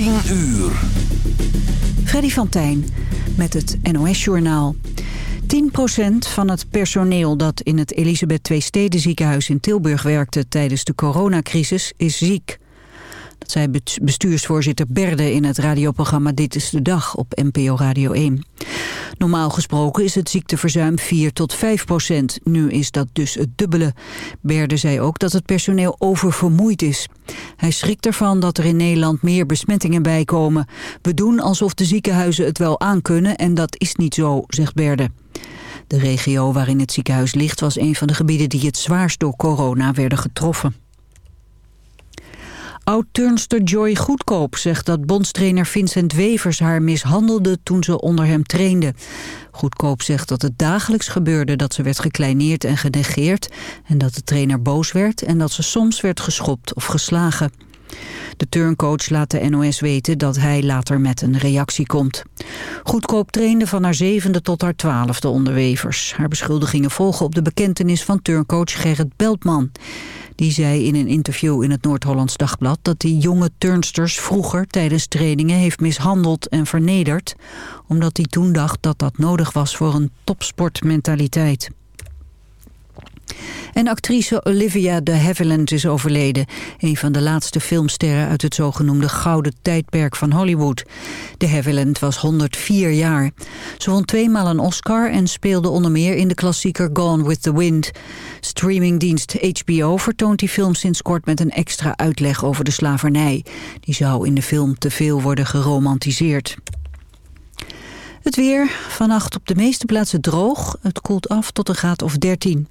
10 uur. Freddy van Tijn met het NOS-journaal. 10% van het personeel dat in het Elisabeth II Steden ziekenhuis in Tilburg werkte tijdens de coronacrisis is ziek. Dat zei bestuursvoorzitter Berde in het radioprogramma Dit is de Dag op NPO Radio 1. Normaal gesproken is het ziekteverzuim 4 tot 5 procent. Nu is dat dus het dubbele. Berde zei ook dat het personeel oververmoeid is. Hij schrikt ervan dat er in Nederland meer besmettingen bijkomen. We doen alsof de ziekenhuizen het wel aankunnen en dat is niet zo, zegt Berde. De regio waarin het ziekenhuis ligt was een van de gebieden die het zwaarst door corona werden getroffen. Oud-turnster Joy Goedkoop zegt dat bondstrainer Vincent Wevers haar mishandelde toen ze onder hem trainde. Goedkoop zegt dat het dagelijks gebeurde dat ze werd gekleineerd en genegeerd... en dat de trainer boos werd en dat ze soms werd geschopt of geslagen. De turncoach laat de NOS weten dat hij later met een reactie komt. Goedkoop trainde van haar zevende tot haar twaalfde onder Wevers. Haar beschuldigingen volgen op de bekentenis van turncoach Gerrit Beltman. Die zei in een interview in het Noord-Hollands Dagblad... dat die jonge turnsters vroeger tijdens trainingen heeft mishandeld en vernederd... omdat hij toen dacht dat dat nodig was voor een topsportmentaliteit. En actrice Olivia de Havilland is overleden. Een van de laatste filmsterren uit het zogenoemde gouden tijdperk van Hollywood. De Havilland was 104 jaar. Ze won tweemaal een Oscar en speelde onder meer in de klassieker Gone with the Wind. Streamingdienst HBO vertoont die film sinds kort met een extra uitleg over de slavernij. Die zou in de film te veel worden geromantiseerd. Het weer, vannacht op de meeste plaatsen droog. Het koelt af tot een graad of 13.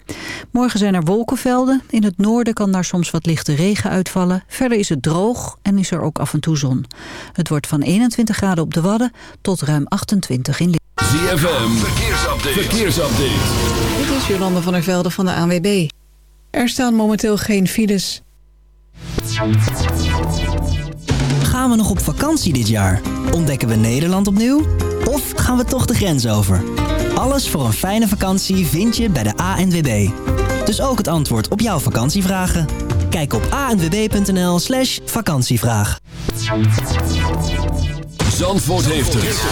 Morgen zijn er wolkenvelden. In het noorden kan daar soms wat lichte regen uitvallen. Verder is het droog en is er ook af en toe zon. Het wordt van 21 graden op de Wadden tot ruim 28 in de... ZFM, verkeersupdate. verkeersupdate. Dit is Jolande van der Velde van de ANWB. Er staan momenteel geen files. Gaan we nog op vakantie dit jaar? Ontdekken we Nederland opnieuw? Of gaan we toch de grens over? Alles voor een fijne vakantie vind je bij de ANWB. Dus ook het antwoord op jouw vakantievragen. Kijk op anwb.nl slash vakantievraag. Zandvoort heeft het.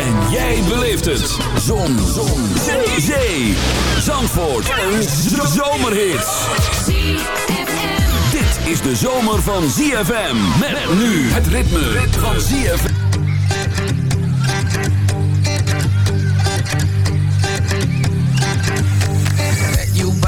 En jij beleeft het. Zon. Zon. Zee. Zee. Zandvoort. Een zomerhit. Dit is de zomer van ZFM. Met nu het ritme van ZFM.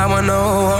I wanna know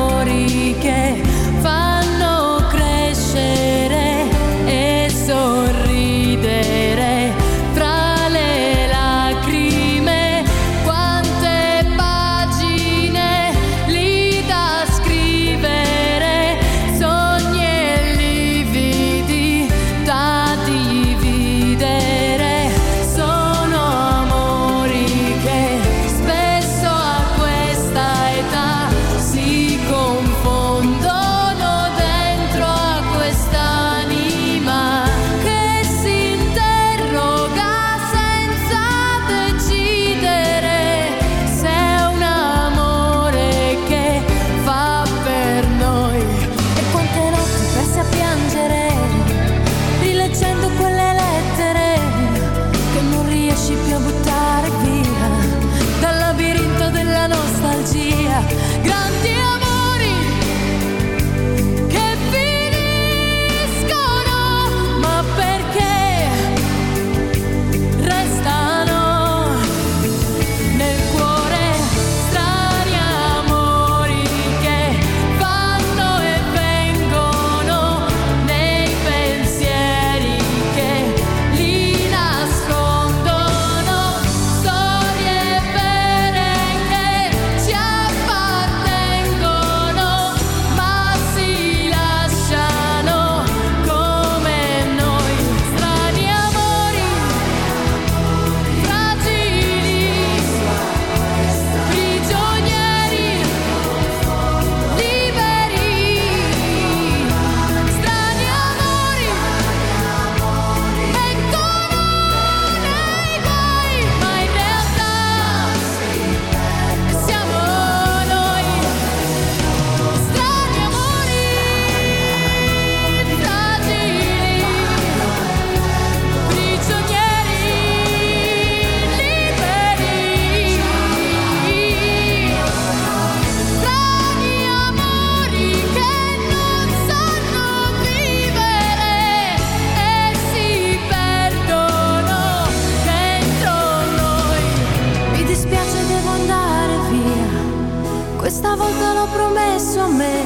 l'ho promesso a me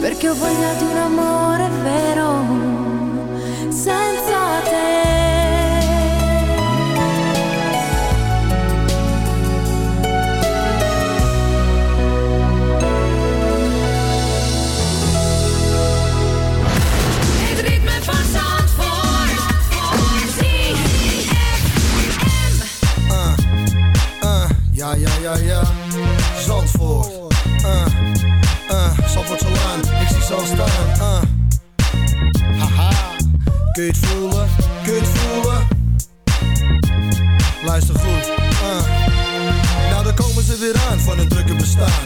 perché ho voglia di un amore vero senza te. ZFM. Uh, ja, ja, ja, ja. Zandvoort. Uh, uh, Zandvoort Salaan. Ik zie zo staan. Uh. Haha. Kun je het voelen? Kun je het voelen? Luister goed. Nou, daar komen ze weer aan van een drukke bestaan.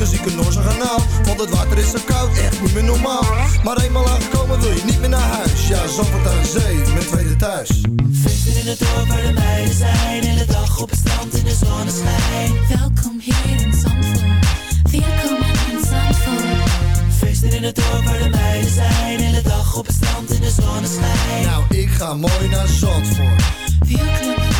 Kijk ik in een Noorse kanaal. Want het water is zo koud, echt niet meer normaal. Maar eenmaal aangekomen wil je niet meer naar huis. Ja, Zandvoort aan zee, mijn tweede thuis. Feesten in het dorp waar de meiden zijn. Hele dag op het strand in de zonneschijn. Welkom hier in Zandvoort. Welkom in Zandvoort. Feesten in het dorp waar de meiden zijn. Hele dag op het strand in de zonneschijn. Nou, ik ga mooi naar Zandvoort. Welkom in Zandvoort.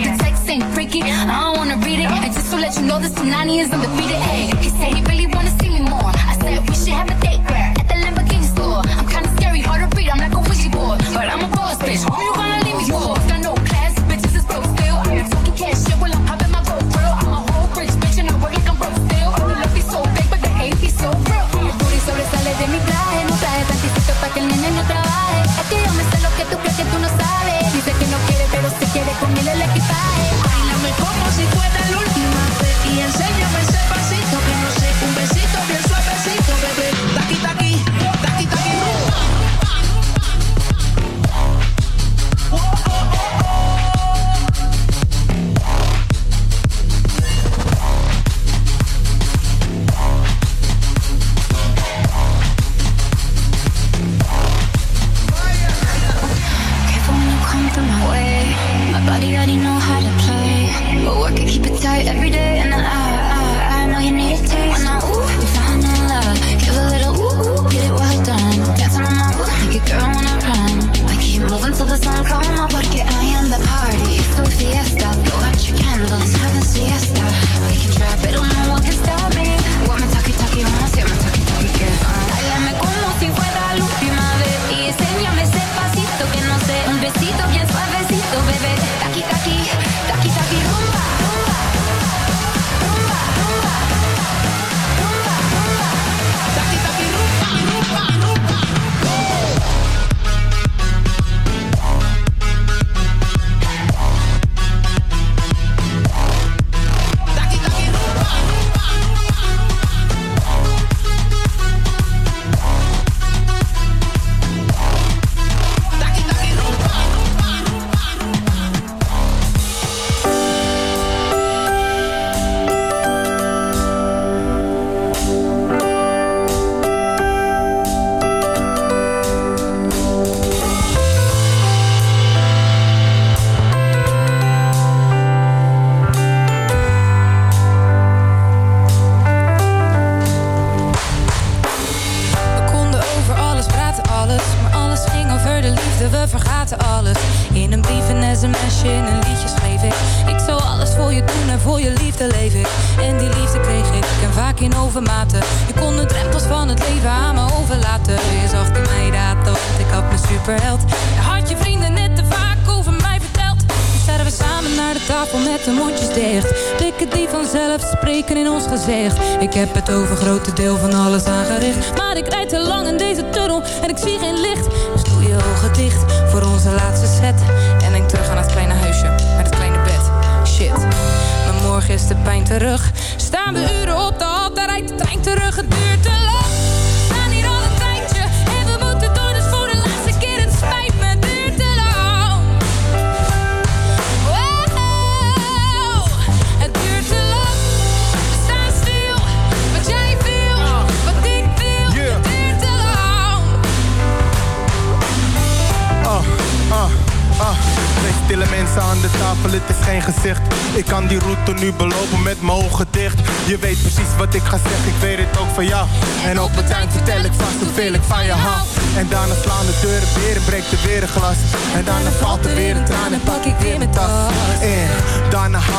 but the text ain't freaky. I don't wanna read it. And just to let you know, this Tanani is undefeated. Hey, he said he really wanna see me more. I said we should have a date where at the Lamborghini store. I'm kinda scary, hard to read. I'm like a wizard, but I'm a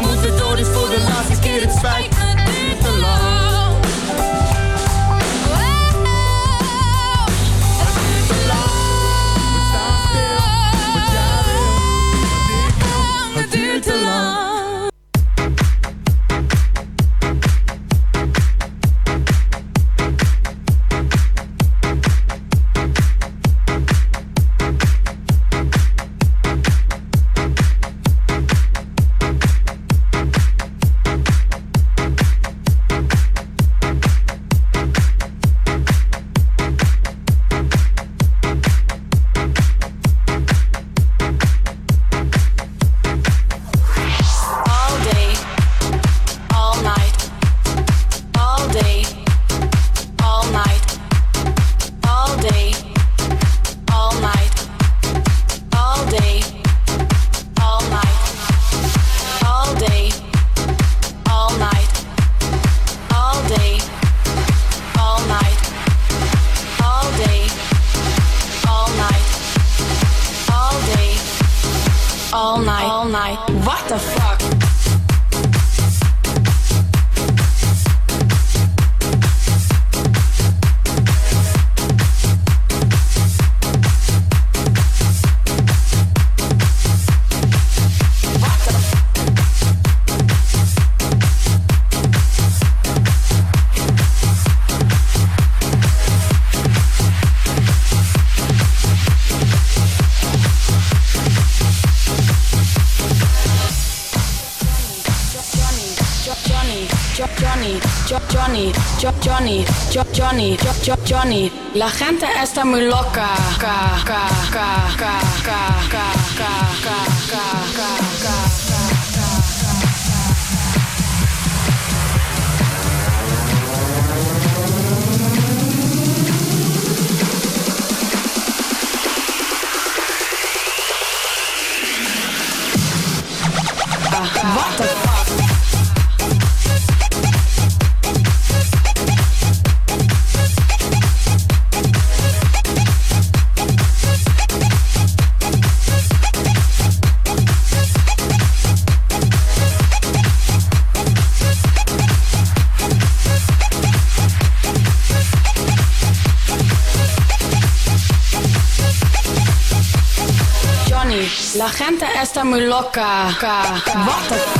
moeten door, dus voor de laatste keer het spijt Johnny, Jo- Johnny, Jo- Jo- Johnny. La gente está muy loca. Ca, ca, ca, ca, ca, ca, ca, ca, ca, ca, Está muy loca. What the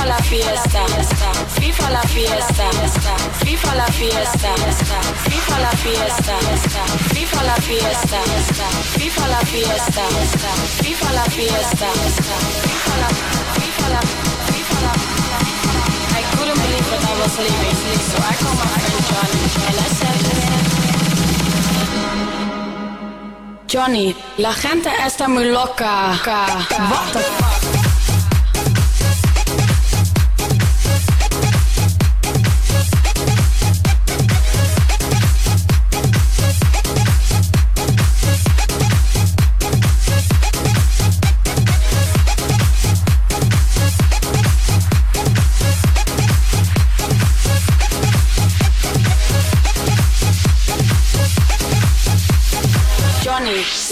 FIFA la fiesta, FIFA la fiesta, FIFA la fiesta, FIFA la fiesta, FIFA la fiesta, FIFA la fiesta, FIFA la fiesta, FIFA la, FIFA la, FIFA la. I couldn't believe that I was leaving, so I called my friend I. Johnny, la gente está muy loca. What?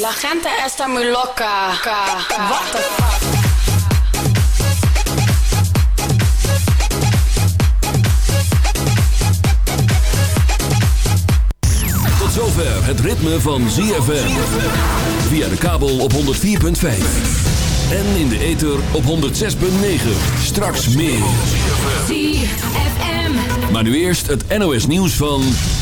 La gente está muy loca. What the fuck? Tot zover het ritme van ZFM. Via de kabel op 104.5. En in de ether op 106.9. Straks meer. ZFM. Maar nu eerst het NOS nieuws van...